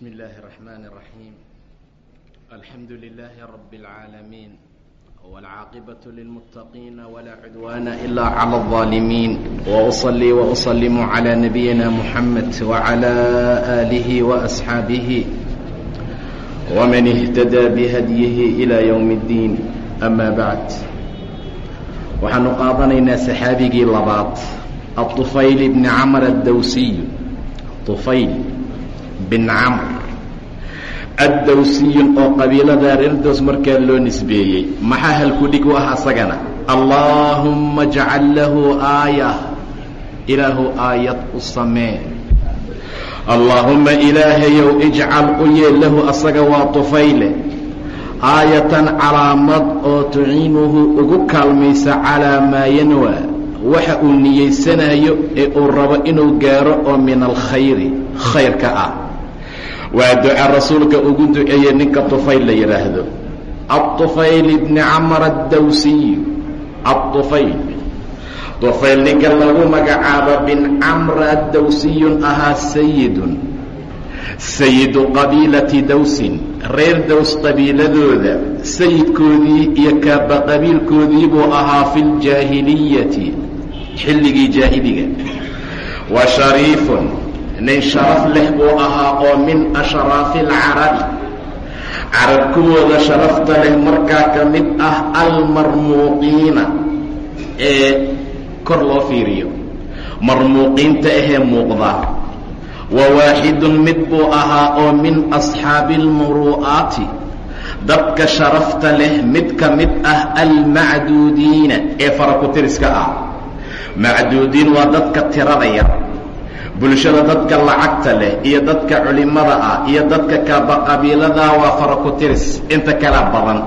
بسم الله الرحمن الرحيم الحمد لله رب العالمين والعاقبة للمتقين ولا عدوان إلا على الظالمين وأصلي وأسلم على نبينا محمد وعلى آله وأصحابه ومن اهتدى بهديه إلى يوم الدين أما بعد waxaanu qaadanaynaa saxaabigii labaad aطufayl bni camr addawsiy طufayl bin camr addawsiyu oo qabiilada reer dows markaa loo nisbeeyey. Maxaa halkudhig u ah asagana? Allaahumma jcal lahu aayah ilaahu aayad u samee. Allaahumma ilaahayow ijcal u yeel lahu asaga waa tufayle aayatan calaamad oo tuciinuhu ugu kaalmaysa calaa maa yanwa waxa uu niyeysanayo ee uu rabo inuu gaaro oo min alkhayri khayrka ah waa duca rasuulka ugu duceeyey ninka tufayl la yidhaahdo aطufayl bni camr addawsiy aطufayl tufayl ninka lagu magacaabo bin camr addawsiyun ahaa sayidun sayidu qabiilati dawsin. Reer dows qabiiladooda. Sayidkoodii iyo kaaba qabiilkoodii buu ahaa fi ljaahiliyati xilligii jaahiliga. Wa shariifun nin sharaf leh buu ahaa oo min ashraafi alcarabi. Carab kuwooda sharafta leh markaa ka mid ah almarmuuqiina ee kor loo fiiriyo. Marmuuqiinta ahee muuqda. Wa waaxidun mid buu ahaa oo min asxaabi almuru'aati. Dadka sharafta leh mid ka mid ah almacduudiina ee farakutiriska ah. Macduudiin waa dadka tirada yar bulshada dadka lacagta leh iyo dadka culimada ah iyo dadka kaaba qabiiladaa waa farakutiris inta kala badan.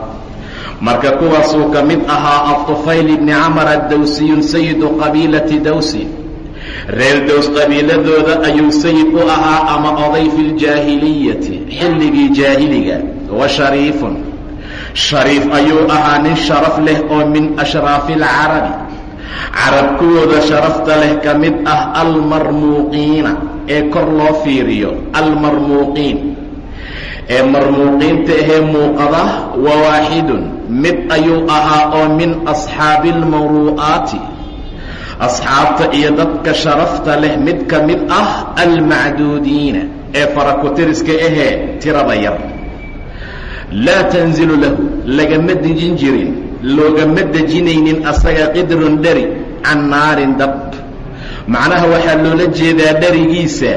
Marka kuwaasuu ka mid ahaa aطufayl bni camar addawsiyun sayidu qabiilati dawsi. Reer dows qabiiladooda ayuu sayid u ahaa ama oday fi ljaahiliyati xilligii jaahiliga wa shariifun. Shariif ayuu ahaa nin sharaf leh oo min ashraafi alcarabi carab kuwooda sharafta leh ka mid ah almarmuuqiina ee kor loo fiiriyo almarmuuqiin. Ee marmuuqiinta ahee muuqada wa waaxidun mid ayuu ahaa oo min asxaabi almuru'aati asxaabta iyo dadka sharafta leh mid ka mid ah almacduudiina ee farakutiriska ahee tirada yar. Laa tanzilu lahu lagama dejin jirin loogama dejinaynin asaga qidrun dheri can naarin dab. Macnaha waxaa loola jeedaa dherigiisa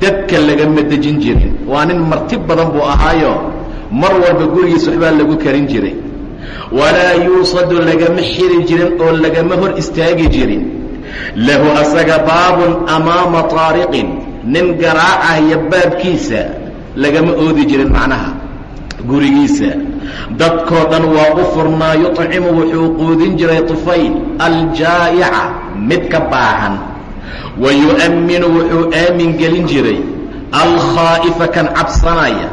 dabka lagama dejin jirin waa nin marti badan buu ahaayo mar walba gurigiisa waxbaa lagu karin jiray. Walaa yuusadu lagama xiri jirin oo lagama hor istaagi jirin. Lahu asaga baabun amaama taariqin nin garaacahya baabkiisa lagama oodi jirin macnaha gurigiisa dadkoo dhan waa u furnaa yuطcimu wuxuu quudin jiray طufayl aljaa'ica mid ka baahan. Wa yu'amminu wuxuu aamin gelin jiray. Alkhaa'ifa kan cabsanaya.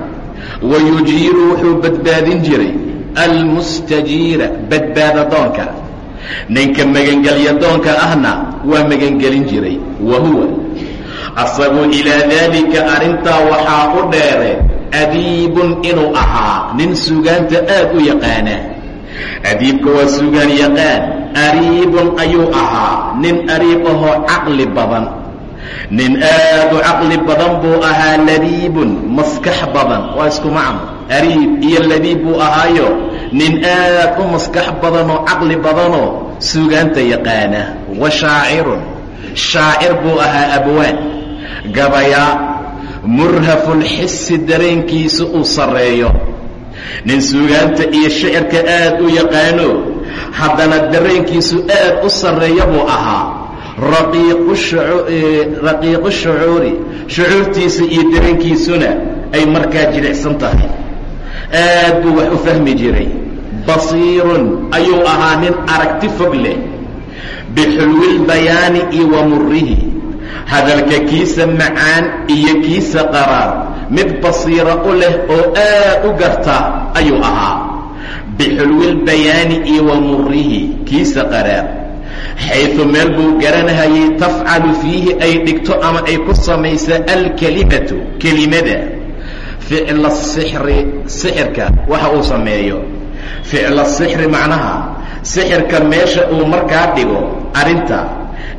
Wa yujiiru wuxuu badbaadin jiray. Almustajiira badbaadadoonka ninka magangelyadoonka ahna waa magangelin jiray. Wa huwa. Asagu ilaa daalika arrintaa waxaa u dheere adiibun inuu ahaa. Nin sugaanta aad u yaqaana adiibka waa sugaan yaqaan. Ariibun ayuu ahaa. Nin ariib ahoo caqli badan. Nin aad u caqli badan buu ahaa labiibun maskax badan. Waa isku macno. Ariib iyo labiib buu ahaayo. Nin aad u maskax badanoo caqli badanoo sugaanta yaqaana. Wa shaacirun. Shaacir buu ahaa abwaan. Gabayaa murhafulxisi dareenkiisa uu sarreeyo. Nin suugaanta iyo shicirka aad u yaqaano haddana dareenkiisu aad u sarreeya buu ahaa. Raqiiqu shucuuri shucuurtiisa iyo dareenkiisuna ay markaa jilicsan tahay. Aad buu wax u fahmi jiray. Basiirun ayuu ahaa nin aragti fog leh. Bixulwilbayaani iyo wa murihi hadalka kiisa macaan iyo kiisa qaraar mid basiiro u leh oo aad u garta ayuu ahaa. Bixulwilbayaani iyo wa murihi kiisa qaraar. Xaydu meel buu garanahayay tafcalu fiihi ay dhigto ama ay ku samaysa alkelimatu kelimada. Ficla sixri sixirka waxa uu sameeyo. Ficla sixri macnaha sixirka meesha uu markaa dhigo arrinta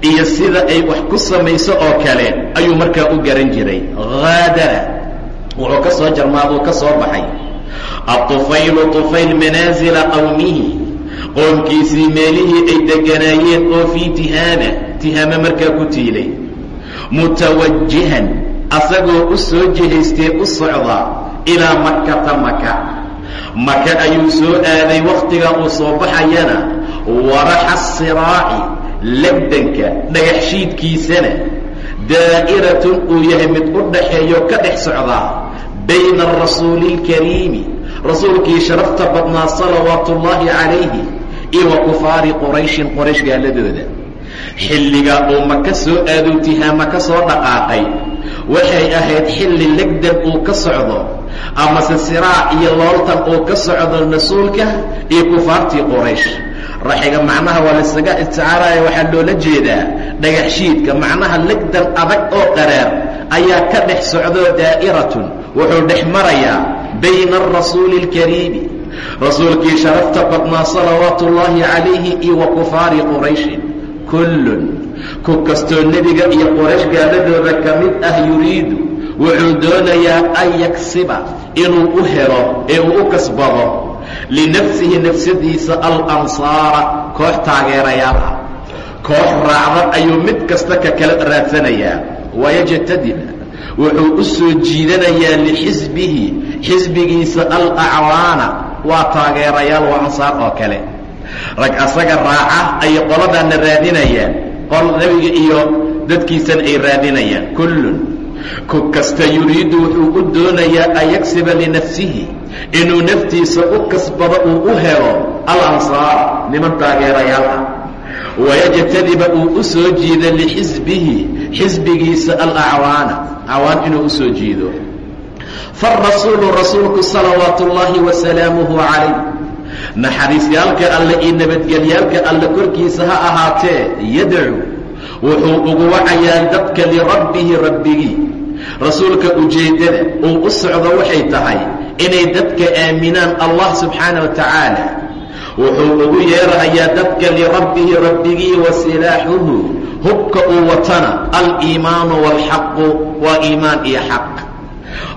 iyo sida ay wax ku samayso oo kale ayuu markaa u garan jiray. Haadara wuxuu ka soo jarmaaduu ka soo baxay. Atufaylu tufayl manaasila qowmihi qoomkiisii meelihii ay deganaayeen oo fii tihaama tihaame markaa ku tiilay. Mutawajihan asagoo u soo jihaystee u socda ilaa makata maka maka ayuu soo aaday wakhtiga uu soo baxayana. Waraxa siraaci legdanka dhagaxshiidkiisana daa'iratun uu yahay mid u dhaxeeyo ka dhex socdaa bayna arasuuli اlkariimi rasuulkii sharafta badnaa salawaatu ullaahi calayhi iyo wa kufaari qurayshin qoraysh gaaladooda xilligaa uu maka soo aaduu tihaama ka soo dhaqaaqay? Waxay ahayd xilli legdan uu ka socdo amase siraac iyo looltan uu ka socdo rasuulka iyo kufaartii qoraysh raxiga macnaha waa laysaga isticaaraya waxaa loola jeedaa dhagaxshiidka macnaha legdan adag oo qaraar ayaa ka dhex socdoo daa'iratun wuxuu dhex marayaa bayna arasuuli اlkariimi rasuulkii sharafta badnaa salawaatu ullaahi calayhi iyo wa kufaari qurayshin kullun ku kastoo nebiga iyo qoraysh gaaladooda ka mid ah yuriidu wuxuu doonayaa an yaksiba inuu u helo ee uu u kasbado linafsihi nafsadiisa alansaara koox taageerayaal koox raacda ayuu mid kasta ka kala raadsanayaa wayajtadiba wuxuu u soo jiidanayaa lixisbihi xisbigiisa alacwaana waa taageerayaal waa ansaar oo kale rag asaga raaca ayay qoladaana raadinayaan qol nebiga iyo dadkiisana ay raadinayaan kullun ku kasta yuriidu wuxuu u doonayaa an yagsiba linafsihi inuu naftiisa u kasbado uu u helo alansaar niman taageerayaal ah. Wayajtadiba uu u soo jiido lixisbihi xisbigiisa alacwaana acwaan inuu u soo jiido. Faarasuulu rasuulku salawaatu ullaahi wasalaamuhu calayh. Naxariisyaalka alle iyo nabadgelyaalka alle korkiisa ha ahaatee yadcu wuxuu ugu wacayaa dadka lirabbihi rabbigii. Rasuulka ujeeddada uu u socdo waxay tahay inay dadka aaminaan allah subxaana wa tacaala wuxuu ugu yeerahayaa dadka lirabbihi rabbigii wa silaaxuhu hubka uu watana aliimaanu waalxaqu waa iimaan iyo xaq.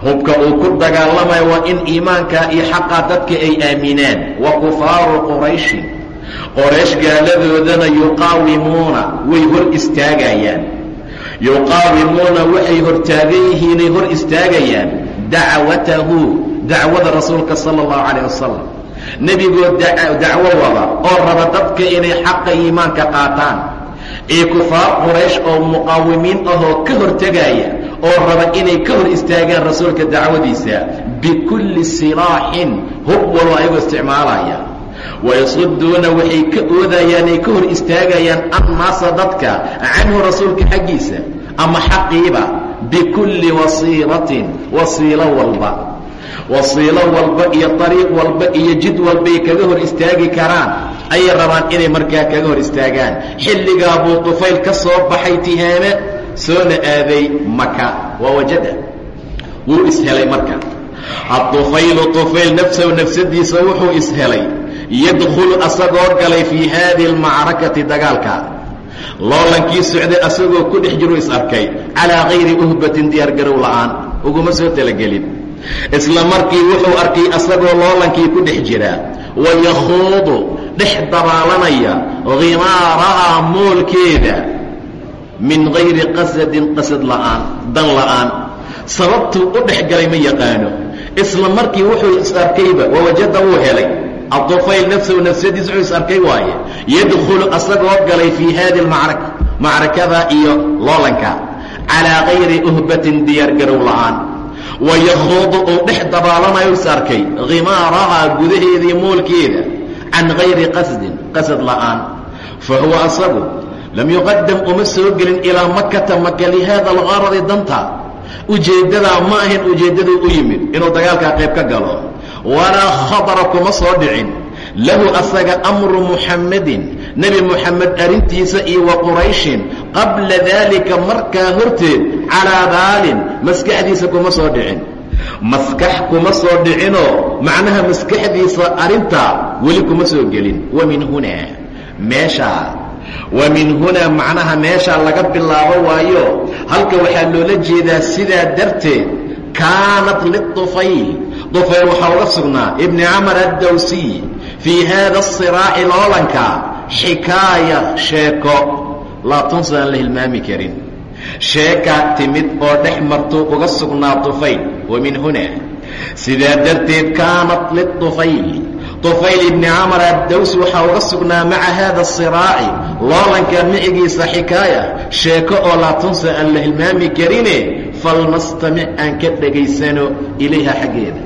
Hubka uu ku dagaalamayo waa in iimaankaa iyo xaqaa dadka ay aaminaan. Wa kufaaru qurayshin qoraysh gaaladoodana yuqaawimuuna way hor istaagayaan. Yuqaawimuuna waxay hortaagan yihiinay hor istaagayaan dacwatahu dacwada rasuulka sala allahu calayh wasalam nebigoo dacwo wada oo raba dadka inay xaqa iimaanka qaataan. Iyo kufaar quraysh oo muqaawimiin ahoo ka hortegaya oo raba inay ka hor istaagaan rasuulka dacwadiisa bikulli silaaxin hub walba ayagoo isticmaalaya. Wayasuduuna waxay ka oodayaanay ka hor istaagayaan annaasa dadka canhu rasuulka xaggiisa ama xaqiiba bikulli wasiilatin wasiilo walba wasiilo walba iyo ariiq walba iyo jid walbay kaga hor istaagi karaan. Ayay rabaan inay markaa kaga hor istaagaan. Xilligaa buu tufayl ka soo baxay tihaame soona aaday maka waa wajada. Wuu ishelay marka. Atufaylu tufayl nafsahu nafsadiisa wuxuu ishelay yadkhulu asagoo galay fii haadihi almacrakati dagaalka. Loolankii socday asagoo ku dhex jiru is arkay. Calaa kayri uhbatin diyaargarow la'aan. Uguma soo talagelin isla markii wuxuu arkay asagoo loolankii ku dhex jira wayakhuudu dhex dabaalanaya khimaarahaa moolkeeda min gayri qasadin qasad la'aan dan la'aan. Sababtuu u dhex galay ma yaqaano. Isla markii wuxuu is arkayba wawajada wuu helay. Adufayl nafsahu nafsadiis wuxuu is arkay waaye. Yadkhulu asagoo galay fii haadi almacraka macrakada iyo loolanka calaa kayri uhbatin diyaargarow la'aan wayakhuudu uu dhex dabaalanayo is arkay khimaarahaa gudaheedii moolkeeda can gayri qasdin qasad la'aan. Fa huwa asagu lam yuqadam uma soo gelin ilaa makata maka lihaada algaradi danta. Ujeeddadaa ma ahayn ujeeddaduu u yimid inuu dagaalkaa qayb ka galo. Walaa khabara kuma soo dhicin. Lahu asaga amru muxammadin nebi muxamed arrintiisa iyo wa qurayshin qabla daalika markaa horteed calaa baalin maskaxdiisa kuma soo dhicin. Maskax kuma soo dhicinoo macnaha maskaxdiisa arrintaa weli kuma soo gelin. Wa min hunaa meeshaa wa min hunaa macnaha meeshaa laga bilaabo waayo. Halka waxaa loola jeedaa sidaa darteed kaanat liطufayl dufayl waxaa uga sugnaa ibni camar addawsiy fii haada asiraaci loolanka xikaaya sheeko laa tunsa aan la hilmaami karin. Sheekaa timid oo dhex martuu uga sugnaa tufayl wa min hunaa sidaa darteed kaanat liطufayl طufayl ibni camar addaws waxaa uga sugnaa maca haada asiraaci loolanka micigiisa xikaaya sheeko oo laa tunsa aan la hilmaami karine falnastamic aan ka dhegaysano ilayha xaggeeda.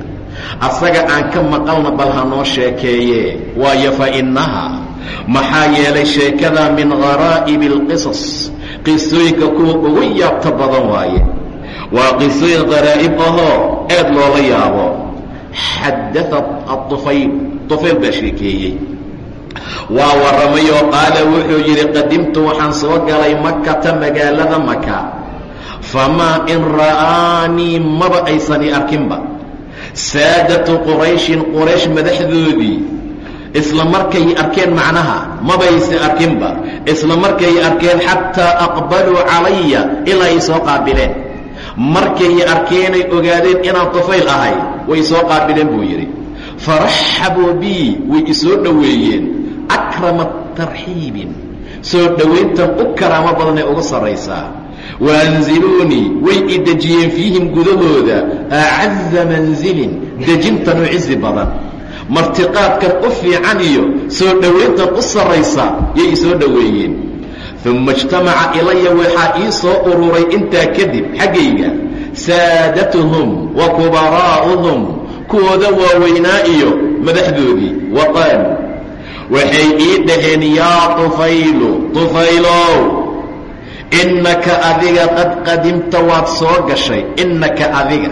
Asaga aan ka maqalna bal hanoo sheekeeye. Waayo fa innaha maxaa yeelay sheekada min haraa'ibi alqisas qisooyinka kuwa ugu yaabta badan waaye. Waa qisooyin qaraa'ib ahoo aad loola yaabo. Xadaa aufayl ufayl baa sheekeeyey. Waa waramay oo qaala wuxuu yidhi qadimtu waxaan soo galay makata magaalada maka famaa in ra'aanii maba aysani arkinba. Saadatu qurayshin qoraysh madaxdoodii isla markay arkeen macnaha mabayse arkinba. Isla markay arkeen xataa aqbaluu calaya ilaa ay soo qaabileen markay arkeenay ogaadeen inaan tufayl ahay way soo qaabileen buu yidhi. Faraxabuu bii way isoo dhoweeyeen. Akrama tarxiibin. Soo dhowayntan u karaamo badanee ugu sarraysaa. Waanziluunii way i dejiyeen fiihim gudahooda. Acaza manzilin dejintan u cizi badan martiqaadkan u fiican iyo soo dhowayntan u sarraysa yay isoo dhoweeyeen. Uma ijtamaca ilaya waxaa ii soo ururay intaa kadib xaggayga saadatuhum wa kubaraa'uhum kuwooda waaweynaa iyo madaxdoodii wa qaaluu waxay ii dhaheen yaa tufaylu tufaylow innaka adiga qad qadimta waad soo gashay innaka adiga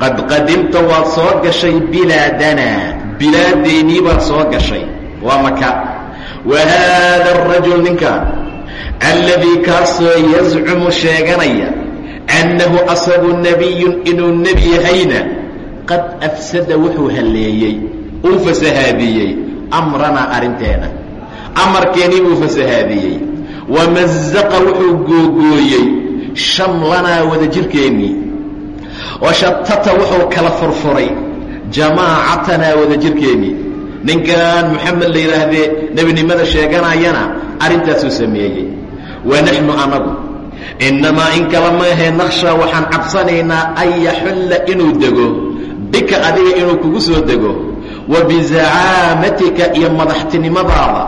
qad qadimta waad soo gashay bilaadanaa bilaadeennii baad soo gashay. Waa maka. Wa haada arajul ninkan alladii kaasoo yazcumu sheeganaya annahu asagu nebiyun inuu nebi yahayna qad afsada wuxuu halleeyey uu fasahaadiyey amranaa arrinteena. Amarkeennii buu fasahaadiyey. Wamazaqa wuxuu googooyey shamlanaa wadajirkeennii. Washatata wuxuu kala furfuray jamaacatanaa wadajirkeennii ninkan moxamed la yidhaahdee nebinimada sheeganayana arrintaasuu sameeyey. Wa naxnu anagu innamaa in kala maahee nakhshaa waxaan cabsanaynaa an yaxulla inuu dego. Bika adiga inuu kugu soo dego. Wa bizacaamatika iyo madaxtinimadaada.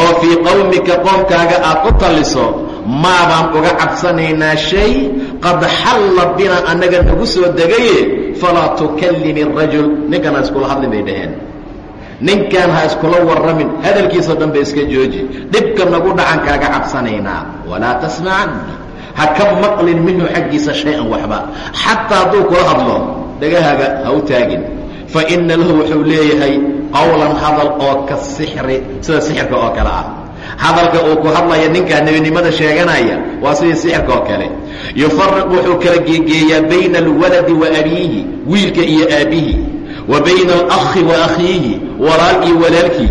Oo fii qowmika qoomkaaga aad u talliso maabaan uga cabsanaynaa shay qad xalla bina annaga nagu soo degaye falaa tukallimi arajul ninkan ha iskula hadlin bay dhaheen. Ninkan ha iskula warramin. Hadalkiisao dhan ba iska jooji. Dhibka nagu dhacan kaaga cabsanaynaa. Walaa tasmacanna ha ka maqlin minhu xaggiisa shay-an waxba. Xataa hadduu kula hadlo dhagahaaga ha u taagin. Fa inna lahu wuxuu leeyahay qowlan hadal oo ka sixri sida sixirka oo kale ah hadalka uu ku hadlaya ninkaa nebinimada sheeganaya waa sidii sixirka oo kale. Yufariqu wuxuu kala geegeeyaa bayna alwaladi wa abiihi wiilka iyo aabbihi wa bayna alakhi wa akhiihi walaal iyo walaalkii.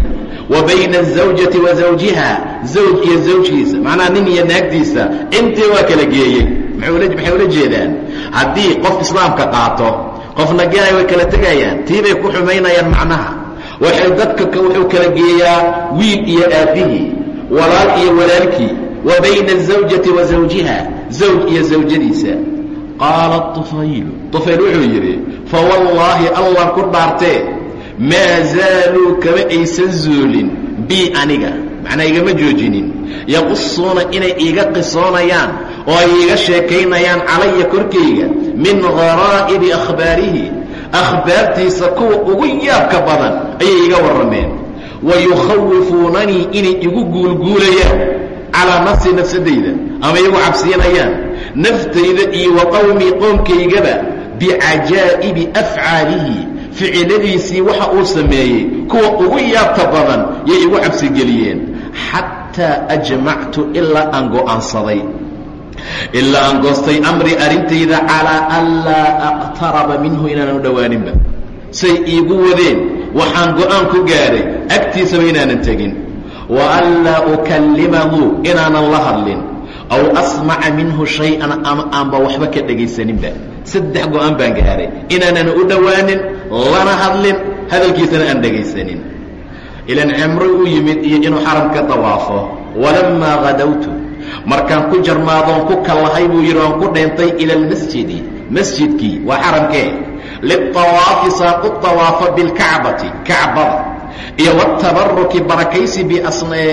Wa bayna azawjati wa zawjiha zawj iyo zawjkiisa. Macnaha nin iyo naagtiisa intii waa kala geeyey? Maxay ula jeedaan? Haddii qof islaamka qaato qofna gaay way kala tegayaan tiibay ku xumaynayaan macnaha. Waxay dadka wuxuu kala geeyaa wiil iyo aabbihii walaal iyo walaalkii wa bayna azawjati wa zawjiha zawj iyo zawjadiisa. Qaala طufayl wuxuu yidhi fawallaahi allah ku dhaartee maa zaaluu kama aysan zuulin bii aniga macnaa igama joojinin. Yaqusuuna inay iiga qisoonayaan oo ay iiga sheekaynayaan calaya korkayga min gharaa'ibi akhbaarihi. Akhbaartiisa kuwa ugu yaabka badan ayay iga warrameen wa yukhawifuunanii inay igu guulguulayaan calaa nafsi nafsadayda ama igu cabsiinayaan naftayda iyo wa qowmii qoomkaygaba bicajaa'ibi afcaalihi ficiladiisii waxa uu sameeyey kuwa ugu yaabta badan yay igu cabsigeliyeen. Xataa ajmactu ilaa aan go'aansaday ilaa aan goostay amri arrintayda calaa anlaa aqtaraba minhu inaanan u dhowaaninba say iigu wadeen waxaan go'aan ku gaadhay agtiisaba inaanan tegin. Wa anlaa ukallimahu inaanan la hadlin. Aw asmaca minhu shay-an ama aanba waxba ka dhegaysaninba. Saddex go'aan baan gaadhay inaanan u dhowaanin lana hadlin hadalkiisana aan dhegaysanin. Ilan cimro u yimid iyo inuu xaramka dawaafo walammaa hadawtu markaan ku jarmaadoon ku kallahay buu yidhi oon ku dheentay ila almasjidi masjidkii waa xaramkee litawaafi saaqu tawaafa bilkacbati kacbada iyo watabaruki barakaysi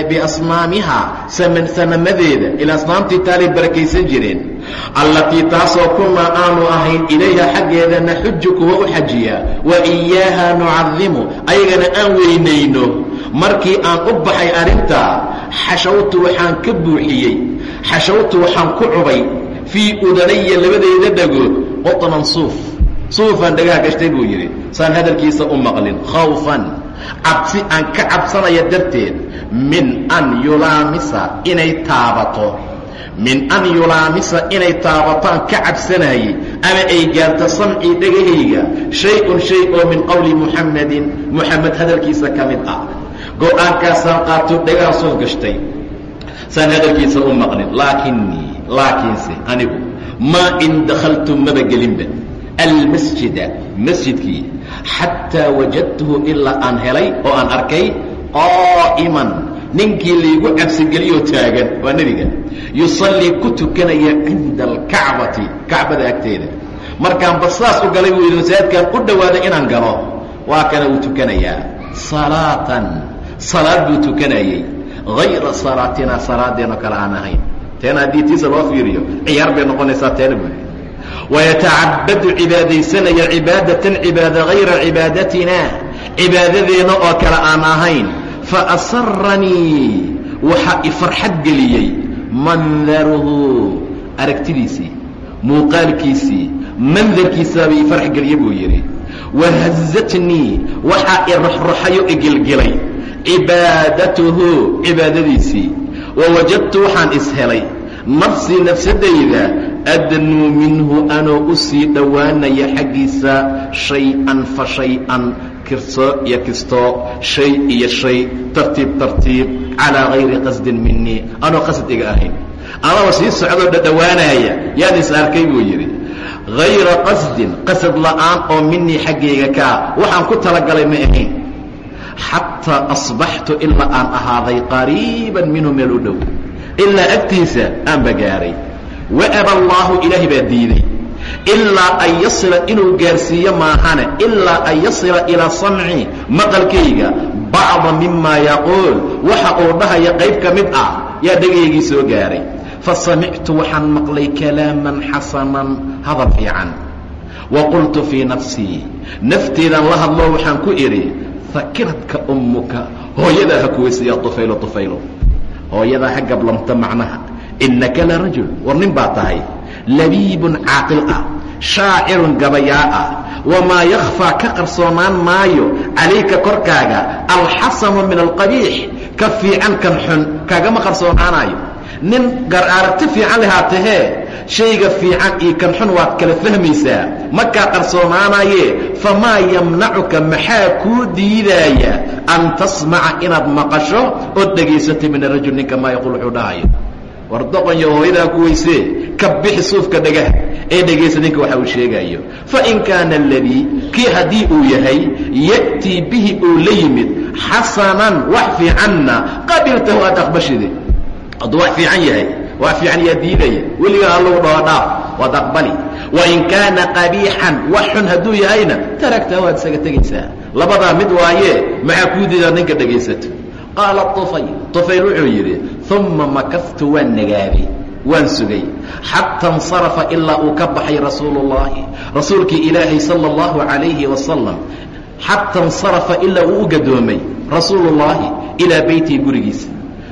biasnaamihaa sanamadeeda ila asnaamtii taalay barakaysan jireen allatii taasoo kunnaa aanu ahayn ilayha xaggeeda naxuju kuwa u xajiyaa wa iyaaha nucadimu ayagana aan weynayno markii aan u baxay arrintaa xashawtu waxaan ka buuxiyey xashawtu waxaan ku cubay fii udanaya labadeeda dhagood qotnan suuf suufaan dhagaha gashtay buu yidhi saan hadalkiisa u maqlin. Khawfan cabsi aan ka cabsanaya darteed min an yulaamisa inay taabato. Min an yulaamisa inay taabataan ka cabsanayay ama ay gaarto samcii dhegahayga shay-un shay oo min qowli muxammadin muxamed hadalkiisa ka mid ah. Go'aankaasaan qaato dhagaha suuf gashtay saan hadalkiisa u maqlin. Laakinii laakiinse anigu maa in dakhaltu maba gelinba almasjida masjidkii xataa wajadtuhu ilaa aan helay oo aan arkay qaa'iman ninkii laygu cabsigeliyoo taagan waa nebiga yusallii ku tukanaya cinda alkacbati kacbada agteeda markaanba saas u galay buu yidhi masaajidkaan u dhowaaday inaan galo waa kana uu tukanayaa salaatan salaad buu tukanayey hayra salaatina salaadeenoo kale aan ahayn teena haddii tiisa loo fiiriyo ciyaar bay noqonaysaa teena buu yidhi wayatacabadu cibaadaysanaya cibaadatan cibaada hayra cibaadatina cibaadadeena oo kale aan ahayn faasaranii waxaa i farxad geliyey mandaruhu aragtidiisii muuqaalkiisii mandarkiisaaba i farx geliye buu yidhi wahazatnii waxaa i ruxruxayo igilgilay cibaadatuhu cibaadadiisii wawajadtu waxaan ishelay nafsii nafsadayda adnuu minhu anoo u sii dhowaanaya xaggiisa shay-an fa shay-an kirso iyo kistoo shay iyo shay tartiib tartiib calaa hayri qasdin minii anoo qasd iga ahayn anoo sii socdoo dhadhowaanaya yaan is arkay buu yidhi hayra qasdin qasad la'aan oo minii xaggayga kaa waxaan ku talagalay ma ahayn xataa asbaxtu ilaa aan ahaaday qariiban minhu meel u dhow ilaa agtiisa aanba gaaray waaba allaahu ilaahay baa diiday. Ilaa an yasila inuu gaarsiiyo maahane ilaa an yasila ilaa samci maqalkayga bacda mimaa yaquul waxa uu dhahaya qayb ka mid ah yaa dhegaygii soo gaaray. Fasamictu waxaan maqlay kalaaman xasanan hadal fiican. Wa qultu fii nafsii nafteedaan la hadloo waxaan ku idhi fakiradka ummuka hooyadaa ha kuweysiya tufaylo tufaylo. Hooyadaa ha gablamta macnaha innaka la rajul war nin baa tahay labiibun caaqil ah shaacirun gabayaa ah wamaa yakhfaa ka qarsoonaan maayo calayka korkaaga alxasanu min alqabiix ka fiican kan xun kaagama qarsoonaanaayo nin gar aragti fiican lehaa tahee shayga fiican iyo kan xun waad kala fahmaysaa makaa qarsoonaanaye famaa yamnacuka maxaa kuu diidaaya an tasmaca inaad maqasho ood dhegaysatay min arajul ninka maa yaquul wuxuu dhahayo war doqonyo hooyadaa ku weysee ka bixi suufka dhagaha ee dhegaysa ninka waxa uu sheegaayo. Fain kaana aladii kii haddii uu yahay ya'tii bihi uu la yimid xasanan wax fiicanna qabiltahu aad aqbashide hadduu wax fiican yahay wax fiican yaa diidaya weligaa allagu dhaho dhaaf waad aqbali wain kaana qabiixan wax xun hadduu yahayna taragtahu waad isaga tegaysaa. Labadaa mid waaye maxaa kuu diidaa ninka dhegaysato qaala ufayl ufayl wuxuu yidhi uma makaftu waan nagaaday waan sugay xata اnsarafa ilaa uu ka baxay rasuulu اllahi rasuulkii ilaahay salى اllahu عalayhi wasalam xata اnsarafa ilaa uu u gadoomay rasuulu اllahi ilaa beytihi gurigiisa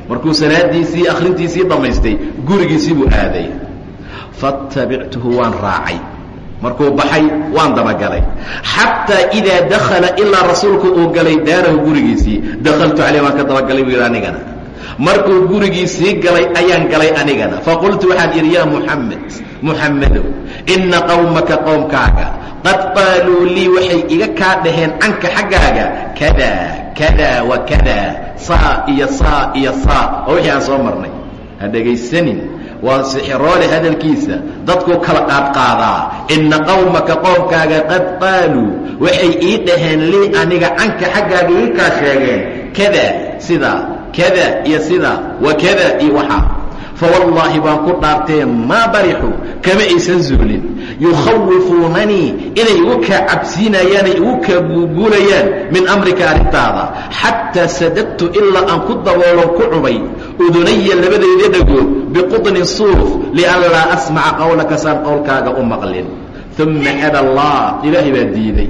markuu salaadiisii akhrintiisii dhammaystay gurigiisii buu aaday faاtabictuhu waan raacay markuu baxay waan dabagalay. Xataa idaa dakhala ilaa rasuulku uu galay daarahu gurigiisii dakaltu caleyh waan ka dabagalay buu yidhi anigana. Markuu gurigii sii galay ayaan galay anigana. Faqultu waxaan idhi yaa muxamed muxammedow inna qowmaka qowmkaaga qad qaaluu lii waxay iga kaa dhaheen canka xaggaaga kada kada wa kada saa iyo saa iyo saa. Oo wixii aan soo marnay. Ha dhegaysanin waa sixiroole hadalkiisa dadkuu kala qaadqaadaa inna qowmaka qoomkaaga qad qaaluu waxay ii dhaheen lii aniga canka xaggaaga ii kaa sheegeen. Kada sidaa kada iyo sidaa wa kada iyo waxaa fawallaahi baan ku dhaartee maa barixu kama aysan zuulin yukhawifuunanii inay igu kaa cabsiinayaan ay igu kaa guuguulayaan min amrika arrintaada xataa sadadtu ilaa aan ku daboolon ku cubay udunaya labadayda dhagood biqudnin suuf lianlaa asmaca qowlaka saan qowlkaaga u maqlin uma ada allah ilaahay baa diiday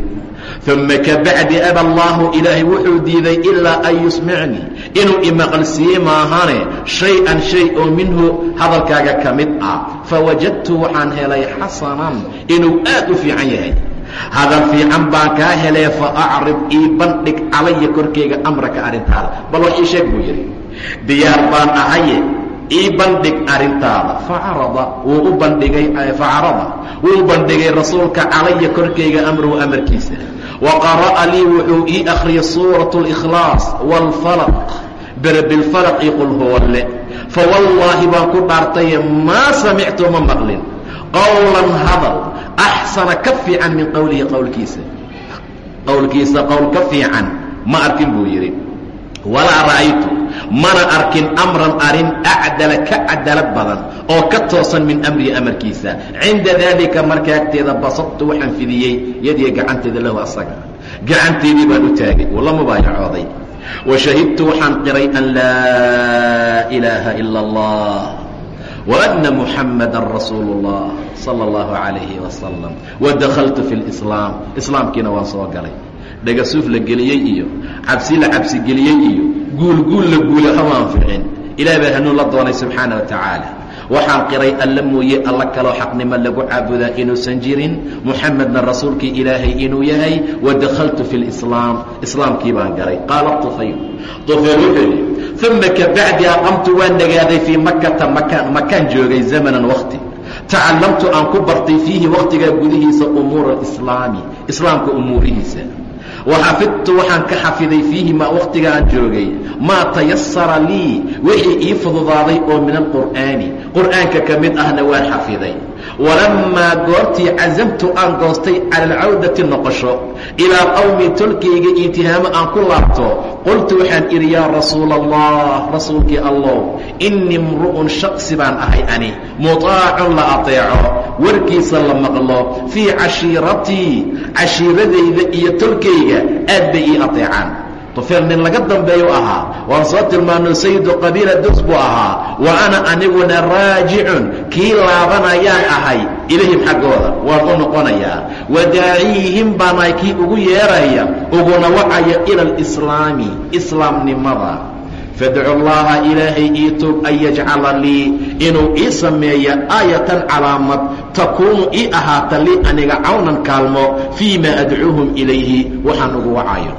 uma kabacdi aba allaahu ilaahay wuxuu diiday ilaa an yusmicnii inuu imaqalsiiyey maahane shay-an shay oo minhu hadalkaaga ka mid ah. Fawajadtu waxaan helay xasanan. Inuu aad u fiican yahay. Hadal fiican baan kaa helee fa acrid ii bandhig calaya korkayga amraka arrintaada. Bal wax ii sheeg buu yidhi. Diyaar baan ahaye ii bandhig arrintaada. Facarada wuu u bandhigay facarada wuu bandhigay rasuulka calaya korkayga amruhu amarkiisa wa qara'a lii wuxuu ii akhriyay suurat اlkhlaas wاlfalaq berebilfalaq io qul huwalle fawallaahi baan ku dhaartaye maa samictu ma maqlin qowlan hadal axsana ka fiican min qowlihi qowlkiisa qowlkiisa qowl ka fiican ma arkin buu yidhi walaa ra'aytu mana arkin amran arin acdala ka cadaalad badan oo ka toosan min amrihi amarkiisa cinda daalika marka agteeda basabtu waxaan fidiyey yadiya gacanteeda lahu asaga gacanteedii baan u taagay wuu la mubaayacooday wa shahidtu waxaan qiray an laa ilaaha ila allah وأن محمدا رsuuل اللh صلى الله عليه وسلم وdkltu في الإسلام iسلاamkiina waan soo galay dhagasuuf la geliyey iyo cabsi la cabsi geliyey iyo guul guul la guule hama anficin ilaah baa hanuun la doonay subxaana wa tacaala. Waxaan qiray alla mooye alla kaloo xaqnimo lagu caabudaa inuusan jirin muxamedna rasuulkii ilaahay inuu yahay wadakhaltu fi lislaam islaamkii baan galay qaala tufayl tufayl wuxuu yidhi uma kabacdi aqamtu waan nagaaday fii makata makaan makaan joogay zamanan wakti tacallamtu aan ku bartay fiihi wakhtigaa gudihiisa umuura islaami islaamka umuurihiisa waxafidtu waxaan ka xafiday fiihi maa wakhtiga aan joogay. Maa tayasara lii? Wixii ii fududaaday oo min alqur'aani. Qur'aanka ka mid ahna waan xafiday walammaa goortii casamtu aan goostay cala alcawdati noqosho ilaa qowmi tolkayga itihaamo aan ku laabto qultu waxaan idhi yaa rasuula allah rasuulkii allow innii imru'un shaqsi baan ahay ani mutaacun la ateeco warkiisa la maqlo fii cashiiratii cashiiradayda iyo tolkayga aad bay ii ateecaan tufeer nin laga dambeeyu ahaa. Waan soo tilmaano sayidu qabiila dus buu ahaa. Wa ana aniguna raajicun kii laabanayaan ahay ilayhim xaggooda. Waan u noqonayaa. Wadaaciihim baanahay kii ugu yeeraya uguna wacaya ila alislaami islaamnimada. Fadcu llaha ilaahay ii tug an yajcala lii inuu ii sameeya aayatan calaamad takuunu ii ahaata lii aniga cawnan kaalmo fii ma adcuuhum ilayhi waxaan ugu wacayo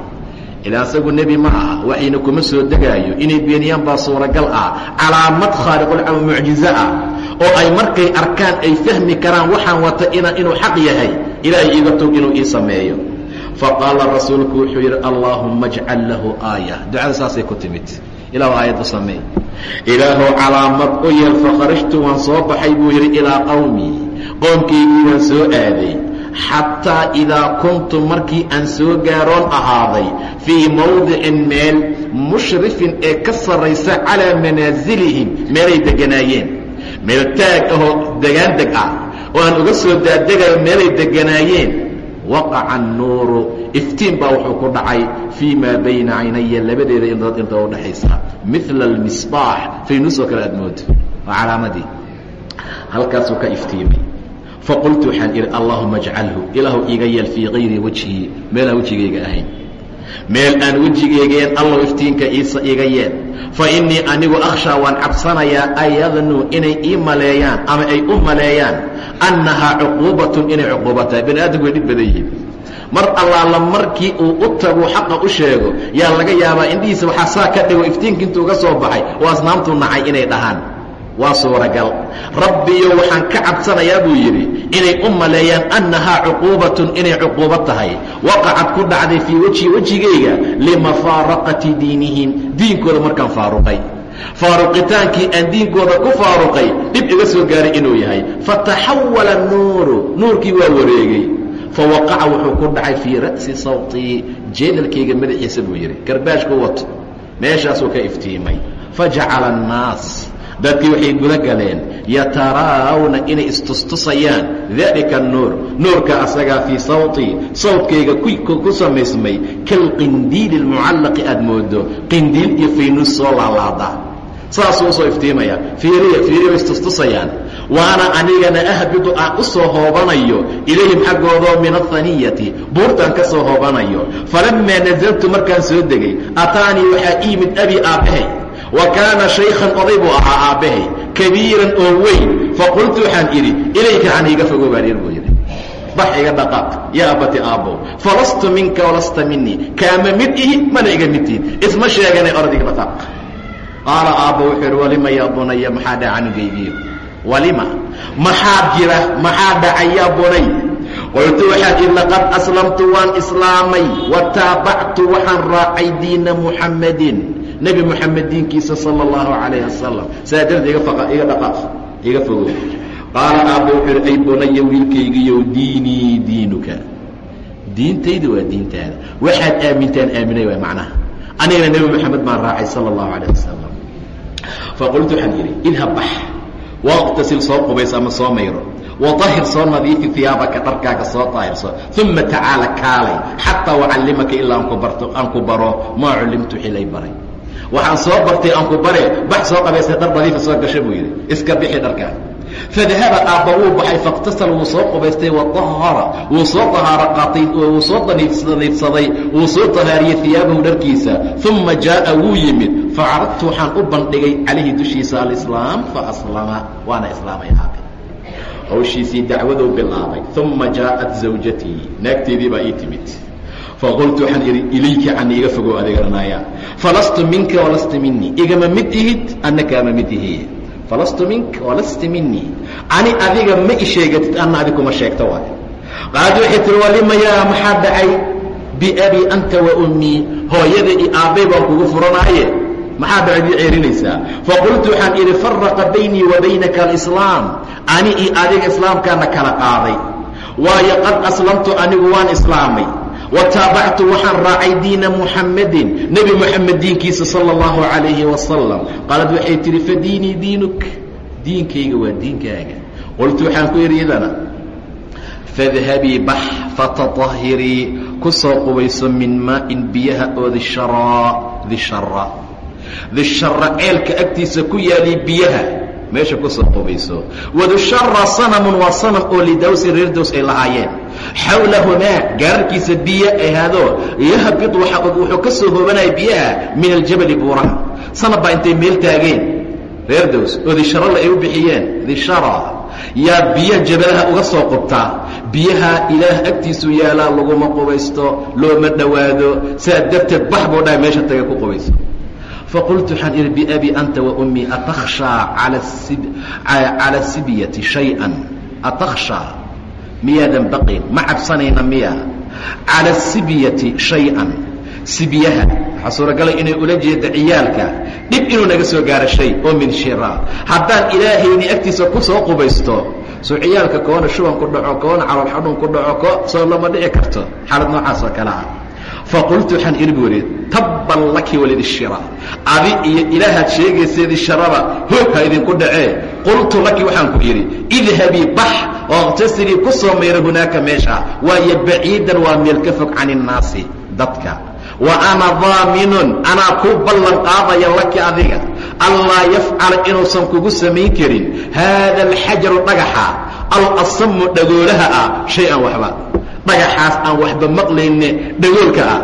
ilaa asagu nebi ma aha waxayna kuma soo degaayo. Inay beeniyaan baa suuragal ah calaamad khaaliqulcam mucjizo ah oo ay markay arkaan ay fahmi karaan waxaan wata inuu xaq yahay ilaahay iiga tog inuu ii sameeyo. Faqaala rasuulku wuxuu yidhi allaahumma ajcal lahu aaya. Ducada saasay ku timid. Ilahu aayad u samee. Ilaahow calaamad u yeel fakharajtu waan soo baxay buu yidhi ilaa qowmii qoomkaygii waan soo aaday xataa idaa kuntu markii aan soo gaaroon ahaaday fii mawdicin meel mushrifin ee ka sarraysa calaa manaasilihim meelay deganaayeen. Meel taag ahoo degaan deg ah oo aan uga soo daadegayo meelay deganaayeen. Waqaca annuuru iftiin baa wuxuu ku dhacay fii maa bayna caynaya labadeeda indood inta u dhexaysa mila almisbaax faynuusoo kale aad moodo waa calaamadii halkaasuu ka iftiimay faqultu waxaan idhi allaahuma ajcalhu ilaahu iiga yeel fii kayri wajhi meel aan wejigayga ahayn meel aan wejigaygaen allow iftiinka iisa iiga yeel fa innii anigu akhshaa waan cabsanayaa an yadnuu inay ii maleeyaan ama ay u maleeyaan annahaa cuquubatun inay cuquuba tahay bani aadamku way dhib badan yihiin mar allaala markii uu u tagu xaqa u sheego yaa laga yaabaa indhihiisa waxaa saa ka dhigo iftiinka intuu uga soo baxay oo asnaamtuu nacay inay dhahaan waa suuragal. Rabbiyo waxaan ka cabsanayaa buu yidhi inay u maleeyaan annahaa cuquubatun inay cuquubo tahay. Waqacad ku dhacday fii wejhi wejigayga limafaaraqati diinihim diinkooda markaan faaruqay. Faaruqitaankii aan diinkooda ku faaruqay dhib iga soo gaaray inuu yahay. Fataxawala nuuru. Nuurkii waa wareegay. Fawaqaca wuxuu ku dhacay fii ra'si sawtii jeedalkayga madaxiisa buu yidhi garbaashku wato meeshaasuu ka iftiimay. Fajacala annaas dadkii waxay guda galeen yataraawna inay istustusayaan. Dalika nuur. Nuurka asagaa fii sawtii sawdkayga ku samaysmay. Kalqindiili lmucallaqi aad moodo. Qindiil iyo faynuus soo laalaada. Saasuu u soo iftiimaya. Fiiriya fiiriya way istustusayaan. Waana anigana ahbidu aan u soo hoobanayo. Ilayhim xaggoodoo min ahaniyati buurtaan ka soo hoobanayo. Falammaa nazaltu markaan soo degay ataanii waxaa ii yimid abi aabbahay wa kaana shaykhan oday buu ahaa aabbahay kabiiran oo weyn. Faqultu waxaan idhi ilayka can iga fogo buu yidhi. Bax iga dhaqaaq yaa abati aabbow falastu minka walasta minii kaama mid ihi mana iga midtihin isma sheeganay ordiga dhaqaaq. Qaala aabbo wuxuu yidhi walima yaa bunaya maxaa dhaca walima maxaa jira maxaa dhacay yaa bunay? Qultu waxaad idhi laqad aslamtu waan islaamay. Wa waxaan raacay diina muxammadin nebi moxamed diinkiisa sala allahu calayh wasalam saa darteed iga dhaqaaq iga fogow. Qaala aabbo wuxuu yidhi ay bunaya wiilkaygiiyow diinii diinuka. Diintayda waa diintaada. Waxaad aamintaan aaminay waay macnaha. Anigana nebi moxamed baan raacay sala allahu calayh wasalam faqultu waxaan idhi idhab bax. Waqtasil soo qubays ama soo mayro. Waahir soo nadiifi iyaabaka dharkaaga soo daahirso uma tacaala kaalay. Xataa ucallimaka ilaa aan ku baro maa cullimtu xilay baray waxaan soo bartay aan ku bare bax soo qabaysay dhar nadiifa soo gasha buu yidhi iska bixi dharkaa fadahaba aabba wuu baxay fakhtasal wuu soo qubaystay waahara wuu soo ahaaro qaatay wuu soo nadiifsaday wuu soo tahaariyey iyaabahu dharkiisa. Uma jaa'a wuu yimid facaradtu waxaan u bandhigay calayhi dushiisa alislaam faaslama waana islaamay aabe hawshiisii dacwaduu bilaabay uma jaa'at zawjatii naagteedii ii timid faqultu waxaan idhi ilayki can iga fogow adeegaranaaya falastu minka walasta minii igama mid ihid anna kaama mid ihi falastu minka walasta minii ani adiga ma i sheegatid anna adi kuma sheegto waay qaalad waxay tihi walima yaa maxaa dhacay biabii anta wa ummii hooyada i aabbay baan kugu furanaaye maxaa dhacad ii ceerinaysaa faqultu waxaan idhi faraqa baynii wa baynaka alislaam ani io adiga islaamkaana kala qaaday waayo qad aslamtu anigu waan islaamay wa taabactu waxaan raacay diina muxammadin nebi moxamed diinkiisa sala allahu calayhi wasalam qaalad waxay tidhi fadiinii diinuk diinkayga waa diinkaaga qultu waxaan ku idhi idana fadhabii bax fatatahirii ku soo qubayso min maa'in biyaha oo disharaa dishara dishara ceelka agtiisa ku yaali biyaha meesha ku soo qubayso wadushara sanamun waa sanam oo lidawsi reer dows ay lahaayeen. Xawlahumaa gaararkiisa biyo ahaadoo yahbid wuxuu ka soo hoobanaya biyaha min aljabali buuraha. Sanab baa intay meel taageen. Reer dows oo ay u bixiyeen dishara yaa biyo jabalaha uga soo qubtaa biyaha ilaah agtiisu yaalaa laguma qubaysto looma dhowaado. Saa darteed bax buu dhahay meesha taga ku qubayso faqultu waxaan idhi biabi anta wa ummii atakhshaa cala sibyati shay-an atakhshaa miyaadan baqin ma cabsanayna miya cala sibyati shay-an sibyaha waxaa suuragalay inay ula jeeda ciyaalka dhib inuu naga soo gaaro oo min shira haddaan ilaahayni agtiisa ku qubaysto soo ciyaalka koona shuban ku dhaco koona calool xanuun ku dhaco ko soo lama dhici karto xaalad noocaas oo kale ah faqultu waxaan idhi bu idhi tabban laki walid shira adi iyo ilaahaad sheegayseedii sharaba hoog ha idinku dhacee qultu laki waxaan ku idhi idhabii bax oo iqtasilii ku soo mayra hunaaka meesha waayo baciidan waa meel ka fog can innaasi dadka wa ana daaminun anaa kuu ballan qaadaya laki adiga allaa yafcala inuusan kugu samayn karin haada alxajaru dhagaxa alasamu dhagoolaha ah shay-an waxba dhagaxaas aan waxba maqlayne dhagoolka ah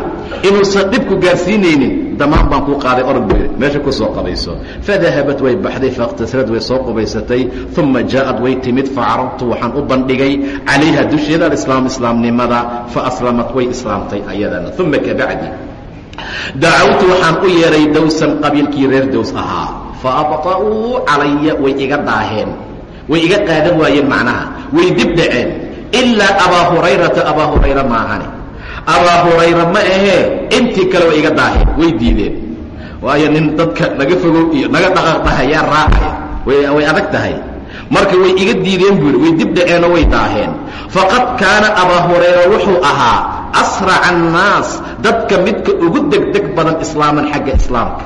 inuusan dhibku gaarsiinaynin dhammaan baan kuu qaaday orod bu meesha ku soo qabayso fadahabat way baxday faاktasarad way soo qubaysatay uma jaaءad way timid facarabtu waxaan u bandhigay calayha dusheeda alislaam islaamnimada faaslamat way islaamtay ayadana uma kabacdi dacawtu waxaan u yeehay dawsan qabiilkii reer dows ahaa faabطa'uu calaya way iga daaheen way iga qaadan waayeen macnaha way dib dhaceen ilaa abaa hurayrata abaa hurayra maahane abaa hurayra ma ahee intii kale way iga daaheen way diideen waayo nin dadka naga fogow iyo naga dhaqaqdhaha yaa raacaya way adag tahay marka way iga diideen buuri way dib dhaceenoo way daaheen faqad kaana abaa hurayra wuxuu ahaa asraca annaas dadka midka ugu degdeg badan islaaman xagga islaamka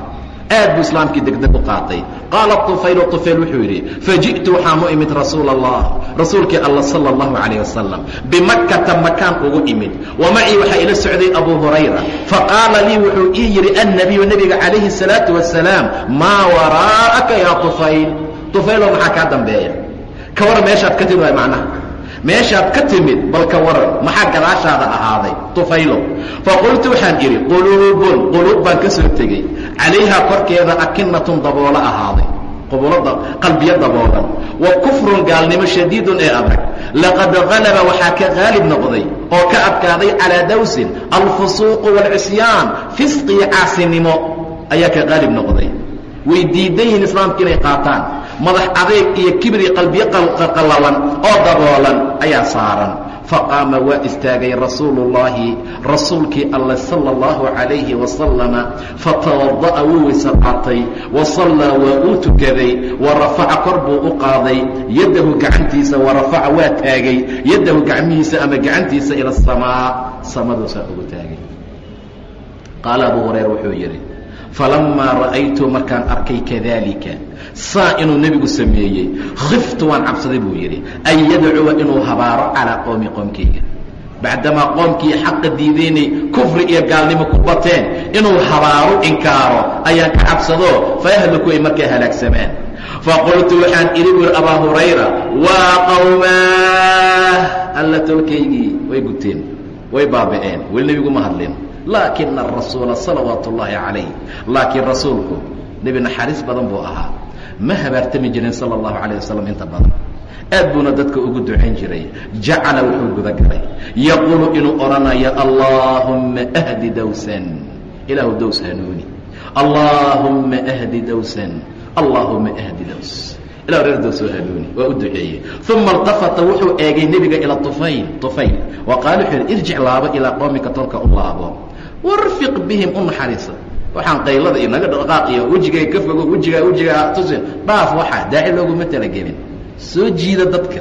aad buu islaamkii degdeg u qaatay qaala طufaylu طufayl wuxuu yidhi faji'tu waxaan u imid rasuula allah rasuulkii alla sala اllahu calayh wasalam bimakkata makaan ugu imid wa macii waxaa ila socday abu hurayra faqaala lii wuxuu ii yidhi annabiyu nebiga calayhi الsalaatu wasalaam maa waraa'aka yaa طufayl طufaylo maxaa kaa dambeeya ka war meeshaad ka timid waay macnaha meeshaad ka timid bal ka waran maxaa gadaashaada ahaaday tufaylo faqultu waxaan idhi quluubun quluub baan ka soo tegey calayhaa korkeeda akinatun daboolo ahaaday qalbiyo daboolan wa kufrun gaalnimo shadiidun ee adag laqad halaba waxaa ka haalib noqday oo ka adkaaday calaa dawsin alfusuuqu waalcisyaan fisqiyo caasinimo ayaa ka haalib noqday way diidan yihiin islaamka inay qaataan madax adeeg iyo kibri qalbiyo qallalan oo daboolan ayaa saaran faqaama waa istaagay rasuulu اllaahi rasuulkii alle sala اllahu calayhi wasalama fatawada'a wuu weyse qaatay wa sallaa waa uu tukaday wa rafaca kor buu u qaaday yaddahu gacantiisa wa rafaca waa taagay yaddahu gacmihiisa ama gacantiisa ila asamaa samaduusaa ugu taagay. Qaala abu hurayra wuxuu yidhi falamaa ra'aytu markaan arkay kadalika saa inuu nebigu sameeyey khiftu waan cabsaday buu yidhi an yadcuwa inuu habaaro calaa qowmi qoomkayga bacdamaa qoomkii xaqa diideynay kufri iyo gaalnimo ku bateen inuu habaaro inkaaro ayaan ka cabsado faahliku ay markaa halaagsamaan faqultu waxaan idhi buuri abaa hurayra waa qowmaa alla tolkaygii way guteen way baaba'een weli nebigu ma hadlin laakina arasuula salawaatu ullaahi calayh. Laakiin rasuulku nebi naxariis badan buu ahaa. Ma habaartami jirin sala allahu calayh wasalam inta badan. Aad buuna dadka ugu ducayn jiray. Jacala wuxuu guda galay. Yaquulu inuu odhanayo allaahumma ahdi dawsan. Ilaahu dows hanuuni allaahumma ahdi dawsan. Allaahumma ahdi dows ilah reer dows oo hanuuni waa u duceeyey. Uma اltafata wuxuu eegay nebiga ila ufayl tufayl wa qaala wuxuu yidhi irjic laabo ilaa qowmika tolka u laabo warfiq bihim u naxariisa. Waxaan qaylada iyo naga dhaqaaq iyo wejigay ka fogo wejigaa wejigaa tusin. Dhaaf waxaa daaci looguma talagelin. Soo jiida dadka.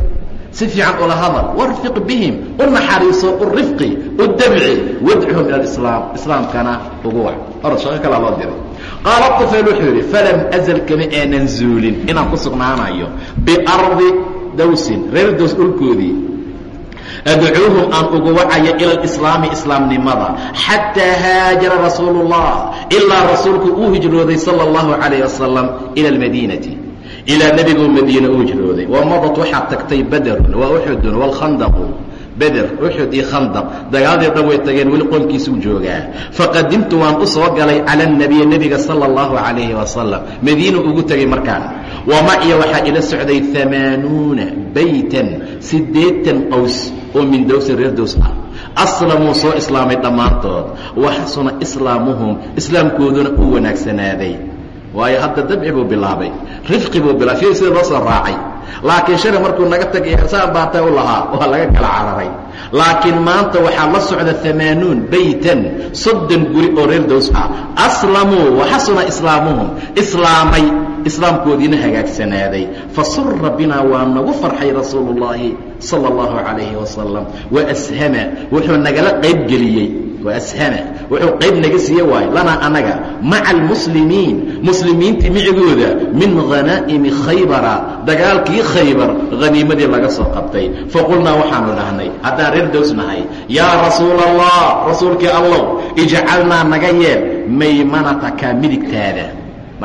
Si fiican ula hadal. Warfiq bihim u naxariiso u rifqi u dabci wadcuhum ila alislaam islaamkana ugu wac. Orod shaqo kalaa loo diray qaala tufayl wuxuu yidhi falam azal kama aanan zuulin. Inaan ku sugnaanayo. Biardi dawsin. Reer dows dhulkoodii adcuuhum aan ugu wacayo ila alislaami islaamnimada. Xataa haajara rasuulu ullah ilaa rasuulku uu hijrooday sala allahu calayh wasalam ila almadiinati. Ilaa nebiguu madiine u hijrooday. Wa madad waxaa tagtay baderun waa uxudun walkhandaqu beder uxud iyo khandaq dagaaladii dhan way tageen weli qolkiisuu joogaa. Faqadimtu waan u soo galay cala annabiy nebiga sala allahu calayhi wasalam madiinu ugu tegay markaan wa macya waxaa ila socday amaanuuna baytan siddeetan qows oo min dowsin reer dows ah aslamuu soo islaamay dhammaantood waxasuna islaamuhum islaamkooduna u wanaagsanaaday waayo hadda dabci buu bilaabay rifqi buu bilaabay sida loo soo raacay laakiin shalay markuu naga tagay saan baata u lahaa waa laga kala cararay laakiin maanta waxaa la socda amaanuun baytan soddon guri oo reer dows ah aslamuu waxasuna islaamuhum islaamay islaamkoodiina hagaagsanaaday fasura binaa waa nagu farxay rasuulu اllaahi salى اllahu calayhi wasalam waashama wuxuu nagala qayb geliyey waashama wuxuu qayb naga siiye waayo lanaa anaga maca almuslimiin muslimiintii micigooda min hanaa'imi khaybara dagaalkii khaybar haniimadii laga soo qabtay faqulnaa waxaanu dhahnay haddaan reer dows nahay yaa rasuula allah rasuulkii allow ijcalnaa naga yeel maymanataka midigtaada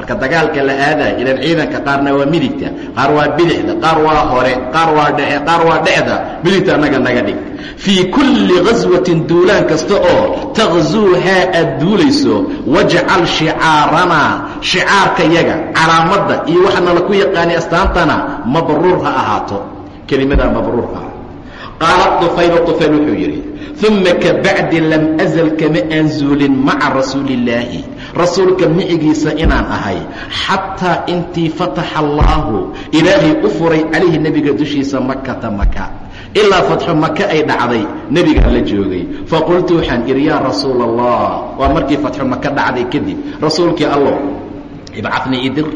marka dagaalka la aadayo ilan ciidanka qaarna waa midigta qaar waa bidixda qaar waa hore qaar waa dhexe qaar waa dhexda midigta annaga naga dhig. Fii kulli ghaswatin duulaan kasta oo taqzuuhaa aad duulayso wajcal shicaaranaa shicaarka yaga calaamadda iyo waxaana la ku yaqaanay astaantana mabruur ha ahaato. Kelimadaa mabruur ah qaala طufayl طufayl wuxuu yidhi uma kabacdi lam azal kama aan zuulin maca rasuuli illaahi rasuulka micigiisa inaan ahay xataa intii fataxa allaahu ilaahay u furay calayhi nebiga dushiisa makata maka ilaa fatxu maka ay dhacday nebigaa la joogay faqultu waxaan idhi yaa rasuula allah waa markii fatxu maka dhacday kadib rasuulkii allow ibcanii idir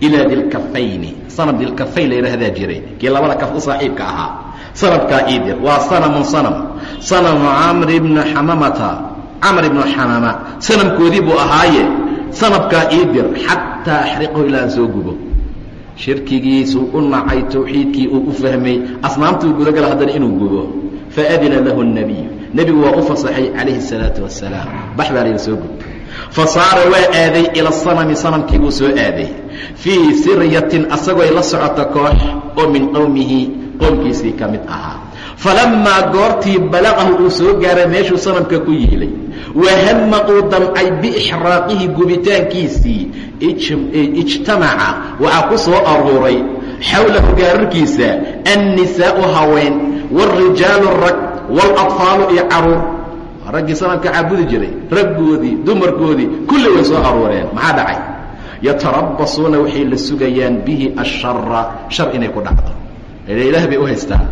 ilaa dilkafayni sanab dilkafayn la yidhaahdaa jiray kii labada kaf u saaxiibka ahaa sanabkaa iidir waa sanamun sanam sanamu camr ibni xamamata camr ibnu xamama sanamkoodii buu ahaaye sanabkaa iidir xataa axriqahu ilaa aan soo gubo shirkigiisuu u nacay tawxiidkii uu u fahmay asnaamtuu gudagala haddana inuu gubo faadina lahu الnabiy nebigu waa u fasaxay calayhi الsalaaةu wasalaam bax baa laga soo fasaara waa aaday ila sanami sanamkii buu soo aaday. Fii siryatin asagooy la socota koox oo min qowmihi qoomkiisii ka mid ahaa. Falammaa goortii balaqahu uu soo gaaray meeshuu sanamka ku yiilay. Wahama uu damcay biixraaqihi gubitaankiisii ijtamaca waxaa ku soo aruuray xawlahu gaararkiisa annisaa'u haween wاlrijaalu rag wاladfaalu iyo carruur raggii sanamka caabudi jiray raggoodii dumarkoodii kulli way soo aruureen. Maxaa dhacay? Yatarabasuuna waxay la sugayaan bihi ashara shar inay ku dhacdo. Ilaah bay u haystaan.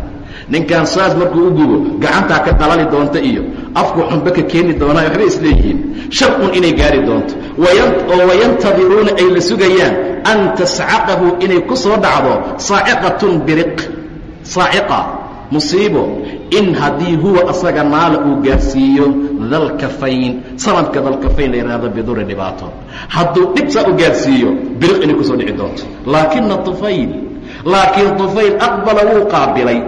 Ninkan saas markuu u gubo gacantaa ka dalali doonta iyo afku xunba ka keeni doonaa waxbay isleeyihiin shar un inay gaari doonto. Oo wayantadiruuna ay la sugayaan an tascaqahu inay ku soo dhacdo saaciqatun biriq. Saaciqa musiibo in haddii huwa asaga naala uu gaarsiiyo dalkafayn sanadka dalkafayn la yidhaahdo biduri dhibaato. Hadduu dhib saa u gaarsiiyo biriq inay ku soo dhici doonto. Laakina tufayl laakiin tufayl aqbala wuu qaabilay.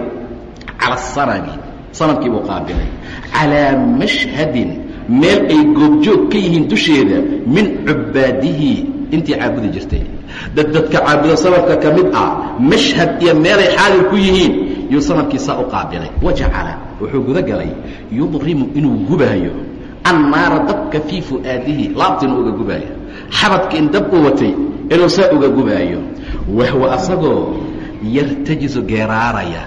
Cala asanami sanamkii buu qaabilay. Calaa mashhadin meel ay goobjoog ka yihiin dusheeda min cubbaadihi intii caabudi jirtay. Dad dadka caabudo sanamka ka mid ah mashhad iyo meelay xaadir ku yihiin yuu sanamkii saa u qaabilay. Wajacala wuxuu guda galay yudrimu inuu gubaayo annaara dabka fii fu'aadihi laabtiinu uga gubaayo xabadka in dab u watay inuu saa uga gubaayo wahwa asagoo yartajisu geeraaraya.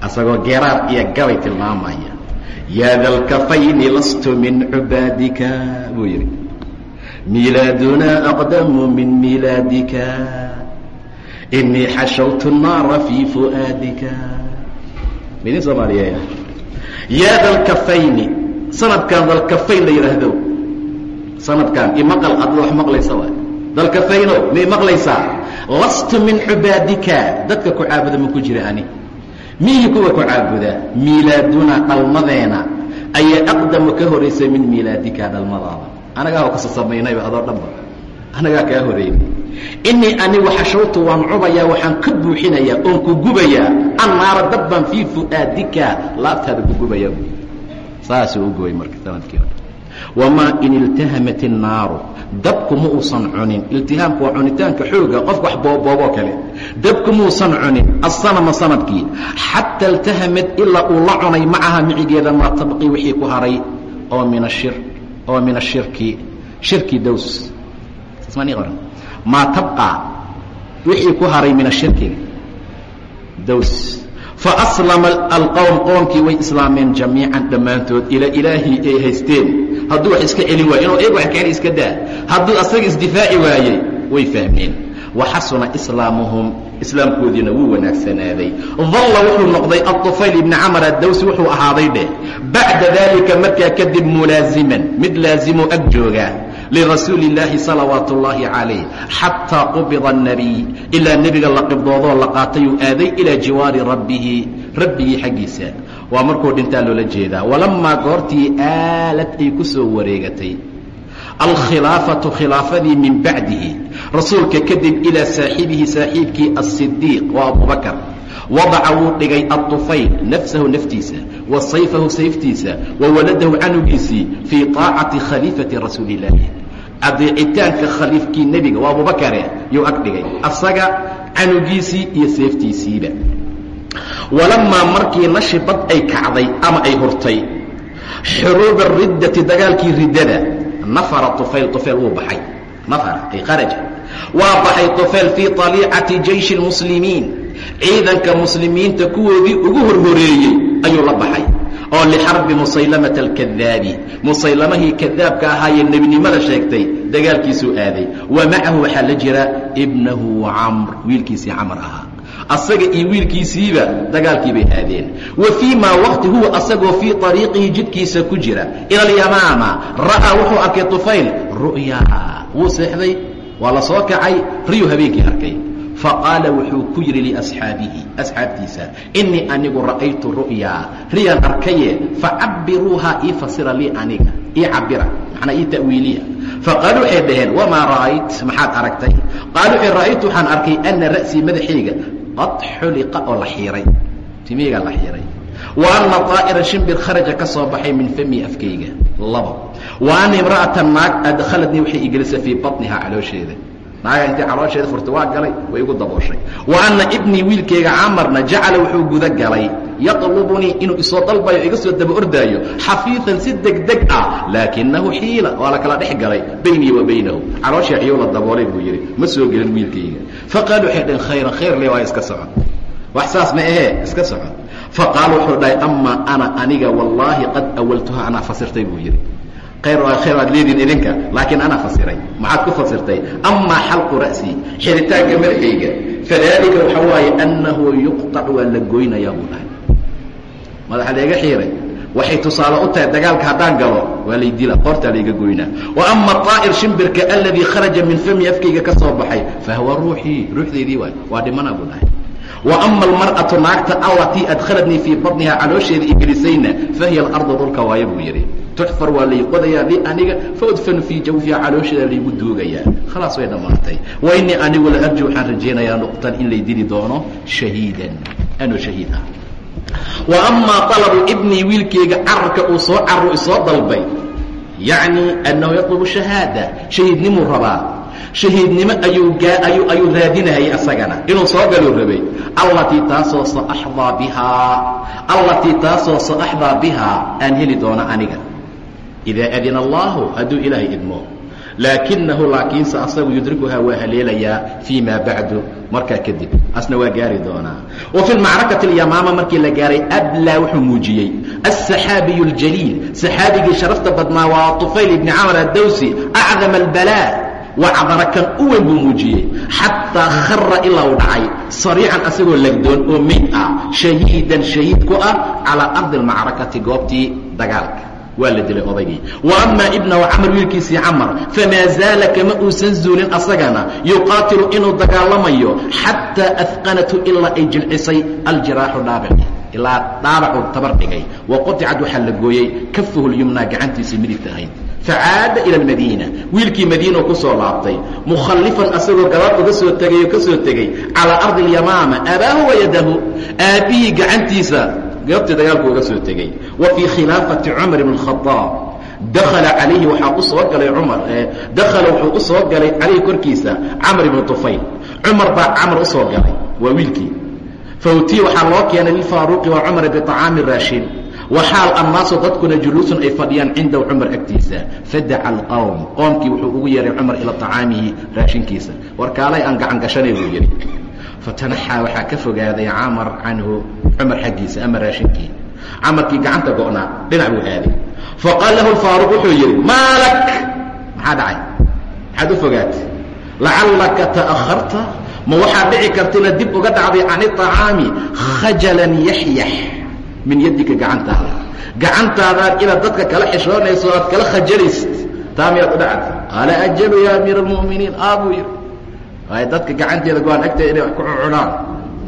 Asagoo geeraar iyo gabay tilmaamaya. Yaa dalkafayni lastu min cubaadika buu yidhi. Miilaadunaa aqdamu min miilaadika inii xashawtu الnaara fii fu'aadika midin soomaaliyeya yaa dalkafayni sanadkan dalkafayn la yidhaahdo sanadkan imaqal adla wax maqlaysa waay dalkafayno may maqlaysaa lastu min cubaadika dadka ku caabuda ma ku jira ani miyii kuwa ku caabuda miilaaduna dhalmadeena ayaa aqdamu ka horaysa min miilaadika dhalmadaada anagaa kasa samaynayba adoo dhanba anagaa kaa horeynay inii anigu xashawtu waan cubayaa waxaan ka buuxinayaa oon ku gubayaa. Annaara dabban fii fu'aadika laabtaada ku gubayaa saasuu u gubay marka sannadkii wamaa in iltahamat innaaru dabku ma uusan cunin. Iltihaamku waa cunitaanka xooga qofka wax boobooboo kale. Dabku muusan cunin asanama sannadkii. Xataa iltahamad ilaa uu la cunay macaha micigeeda maa tabqi wixii ku haray. Oo min ashir oo min ashirki shirki dows oran maa tabqa wixii ku haray min ashirkiga dows faaslama alqowm qoomkii way islaameen jamiican dhammaantood ilaa ilaahii ay haysteen. Hadduu wax iska celin waayo inuu eeg wax keen iska daa. Hadduu asaga isdifaaci waayey way fahmeen. Waxasuna islaamuhum islaamkoodiina wuu wanaagsanaaday dalla wuxuu noqday aطufayl ibni camar addawsi wuxuu ahaaday dheh bacda dalika markaa kadib mulaaziman mid laazimo ag jooga lirasuuli اllaahi salawaat اllaahi calayh xataa qubida الnabiy ilaa nebiga la qibdoodoo la qaatayuu aaday ilaa jiwaari rabbihi rabbigii xaggiisa waa markuu dhintaa loola jeedaa walamaa goortii aalad ay ku soo wareegatay alkhilaafatu khilaafadii min bacdihi rasuulka kadib ilaa saaxibihi saaxiibkii asidiiq waa abubakar wadaca wuu dhigay aطufayl nafsahu naftiisa wa sayfahu sayftiisa wa waladahu canugiisii fii طaacati khaliifati rasuuli اllaahi adeecitaanka khaliifkii nebiga waa abubakare yuu ag dhigay asaga canugiisii iyo seeftiisiiba walamaa markii nashibad ay kacday ama ay hurtay xuruuba riddati dagaalkii riddada nafara tufayl tufayl wuu baxay nafara ay kharaja waa baxay tufayl fii طaliicati jayshi اlmuslimiin ciidanka muslimiinta kuwoodii ugu horhoreeyey ayuu la baxay oo lixarbi musaylamata alkadaabi musaylamahii kadaabka ahaayee nebinimada sheegtay dagaalkiisuu aaday. Wa macahu waxaa la jira ibnahu camr wiilkiisii camar ahaa. Asaga iyo wiilkiisiiba dagaalkii bay aadeen. Wa fii maa waqti huwa asagoo fii ariiqihi jidkiisa ku jira ila alyamaama. Ra'aa wuxuu arkay tufayl ru'yaa. Wuu seexday waa la soo kacay riyuu habeenkii arkay faqaala wuxuu ku yidhi liasxaabihi asxaabtiisa innii anigu ra'aytu ru'yaa riyaan arkaye facabbiruuhaa ii fasira lii aniga ii cabira macnaa ii ta'wiiliya faqaaluu waxay dhaheen wamaa ra'ayt maxaad aragtay qaal wuxuu ra'aytu waxaan arkay ana ra'sii madaxayga qad xuliqa oo la xiiray timiygaa la xiiray wa anna طaa'ira shimbir kharaja ka soo baxay min fami afkayga labo wa anna imra'ata naag adkhaladnii waxay igelisa fii baطnihaa caloosheeda naaga intay caloosheeda furtay waa galay way igu dabooshay. Wa anna ibnii wiilkayga camarna jacala wuxuu guda galay. Yaطlubunii inuu isoo dalbayo iga soo daba ordaayo. Xafiidan si degdeg ah laakinahu xiila waa la kala dhex galay baynii wa baynahu. Calooshii ciyuu la daboolay buu yidhi ma soo gelin wiilkayga. Faqaalu waxay dhaheen khayran khayr le waa iska socon wax saas ma ahee iska socon faqaal wuxuu dhahay amaa ana aniga wallaahi qad awaltuha anaa fasirtay buu yidhi khayr khayr waad leediin idinka laakiin anaa fasiray maxaad ku fasirtay amaa xalqu ra'sii xiritaanka madaxayga fadalika waxa waaye annahu yuqطac waa la goynayaa buu dhahay. Madaxa layga xiiray waxay tusaale u tahay dagaalka haddaan galo waa lay dila qoortaa layga goynaa wa ama طaa'ir shimbirka aladii kharaja min fami afkayga ka soo baxay fahuwa ruuxii ruuxdaydii waay waa dhimanaa buu dhahay. Ama almar'atu naagta allatii adkhaladnii fii badnihaa caloosheeda igelisayna fahiya alardu dhulka waayo buu yidhi tuxfar waa lay qodayaa li aniga faudfanu fii jawfiha caloosheeda laygu duugayaa khalaas way dhammaatay wa inii anigu la waxaan rajaynayaa nuqtan in lay dili doono shahiidan. Anuu shahiid ah? Wa amaa alabu ibnii wiilkayga cararka uu soo carru isoo dalbay. Yacni annahu yatlubu shahaada. Shahiidnimuu rabaa. Shahiidnimo ayuu ayuu ayuu raadinayay asagana. Inuu soo galuu rabay. Allatii taasoo saaxdaa bihaa. Allatii taasoo saaxdaa bihaa. Aan heli doono aniga idaa adina allahu hadduu ilaahay idmo laakinahu laakiinse asagu yudrikuhaa waa haleelayaa fii maa bacdu markaa kadib asna waa gaari doonaa wa fi macrakati اlyamaama markii la gaaray ablaa wuxuu muujiyey aلsaxaabiyu اljaliil saxaabigii sharafta badnaa waa طufayl ibni camr addawsi acdama اlbalaa wacdara kan u weyn buu muujiyey xataa khara ilaa uu dhacay sariican asagoo legdoon oo meyd ah shahiidan shahiid ku ah calaa ardi اlmacrakati goobtii dagaalka waa la dilay odaygii. Amaa ibnahu camar wiilkiisii camar famaa zaala kama uusan zuulin asagana yuqaatilu inuu dagaalamayo xataa afqanatu ilaa ay jilcisay aljiraaxu dhaabici ilaa dhaabacuu tabar dhigay. Wa quticad waxaa la gooyey kafahu lyumnaa gacantiisii midigta ahayd facaada ila almadiina wiilkii madiina ku laabtay mukhallifan asagoo gabaad uga soo tegay oo ka soo tegey calaa ardi اlyamaama abaahu wayadahu aabbihii gacantiisa goobtii dagaalku uga soo tegey wa fii khilaafati cumar bn khaaab dakala alayhi waxaa u galay cumar dakhala wuxuu u galay calayhi korkiisa camr ibnu tufayl. Cumar baa camar u galay waa wiilkii. Fawtii waxaa loo keenay lilfaaruuqi waa cumar biطacaami raashin. Waxaal annaasu dadkuna juluusun ay fadhiyaan cindahu cumar agtiisa. Fadaca alqowm qoomkii wuxuu ugu yeehay cumar ilaa طacaamihi raashinkiisa. Warkaalay aan gacan gashanay buu yidhi fatanaxaa waxaa ka fogaaday camar canhu cumar xaggiisa ama raashinkii camarkii gacanta go'naa dhinac buu aaday. Faqaal lahu faaruq wuxuu yidhi maa maxaa dhacay? Maxaad u fogaatay? Lacallaka ta'aharta ma waxaad dhici karta dib uga dhacday can iطacaami khajalan yaxyax min yaddika gacantaada. Gacantaadaan inaad dadka kala xishoonayso o aad kala khajalaysid taa miyaad u dhacday? Qaala ajalu ya amiira almu'miniin aa buu yidhi waayo dadka gacanteeda go'aan inay wax ku cunaan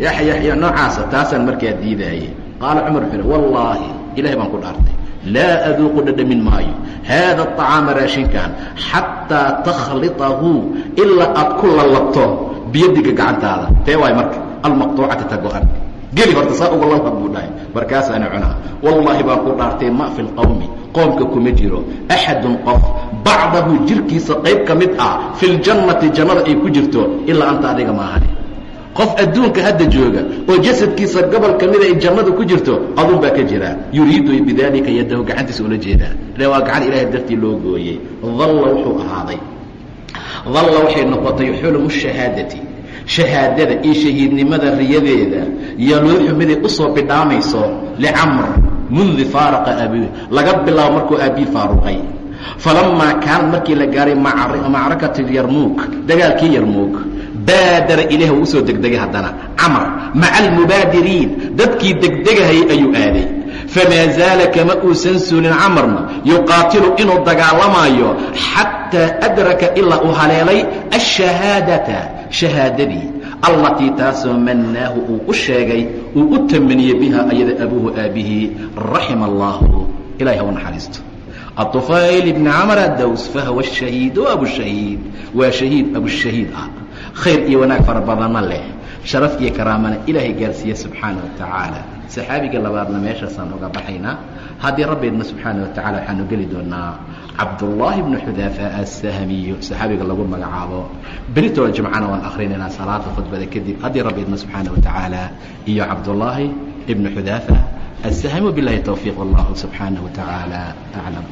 yaxyaxya noocaasa taasaan markaa diidaayey qaala cumar wuxuu yidhi wallaahi ilahay baan ku dhaartay. Laa aduuqu dhadhamin maayo. Haada aطacaama raashinkan xataa takhlitahu ilaa aad ku lalabto biyadiga gacantaada. Tee waay marka almaqطuucati ta geli horta saa uga lalab buu dhahay. Markaasaana cunaa. Wallaahi baan ku dhaartay ma fi lqowmi qoomka kuma jiro. Axadun qof bacdahu jirkiisa qayb ka mid ah fi ljannati jannada ay ku jirto ilaa anta adiga maahane qof adduunka hadda jooga oo jasadkiisa gobol ka mida ay jannada ku jirto adun baa ka jira. Yuriidu bidaalika yadahu gacantiisa ula jeedaa ile waa gacan ilaahay dartii loo gooyey. Dalla wuxuu ahaaday. Dalla waxay noqotay xulmu shahaadati shahaadada iyo shahiidnimada riyadeeda yaluuxu miday u bidhaamayso licamr mundi faaraqa abi laga bilaabo markuu aabii faaruqay. Falamaa kaan markii la gaaray macrakati yarmuug dagaalkii yarmuug baadara ilaah uu u soo degdegay haddana. Camar maca almubaadiriin dadkii degdegahayay ayuu aaday famaa zaala kama uusan suulin camarna yuqaatilu inuu dagaalamaayo xataa adraka ilaa uu haleelay ashahaadata shahaadadii allatii taasoo mannaahu uu u sheegay uu u tamaniyey biha ayada abuuhu aabihii raxima allaahu ilahay ha u naxariisto aطufayl ibni camr adows fahuwa shahiidu abushahiid waa shahiid abushahiid ah khayr iyo wanaag fara badanna leh sharaf iyo karaamana ilaahay gaarsiiye subxaana wa tacaala saxaabiga labaadna meeshaasaan oga baxaynaa haddii rabbeedna subxaana watacala waxaanu geli doonaa cabdullaahi bnu xudaafa asahamiyo saxaabiga lagu magacaabo. Beritoo jimcana waan akrinaynaa salaada khudbada kadib. Haddii rabbeedna subxaana watacaala iyo cabdullaahi ibnu xudaafa asahami wabilahi towfiiq wallahu subxaana watacaala aclam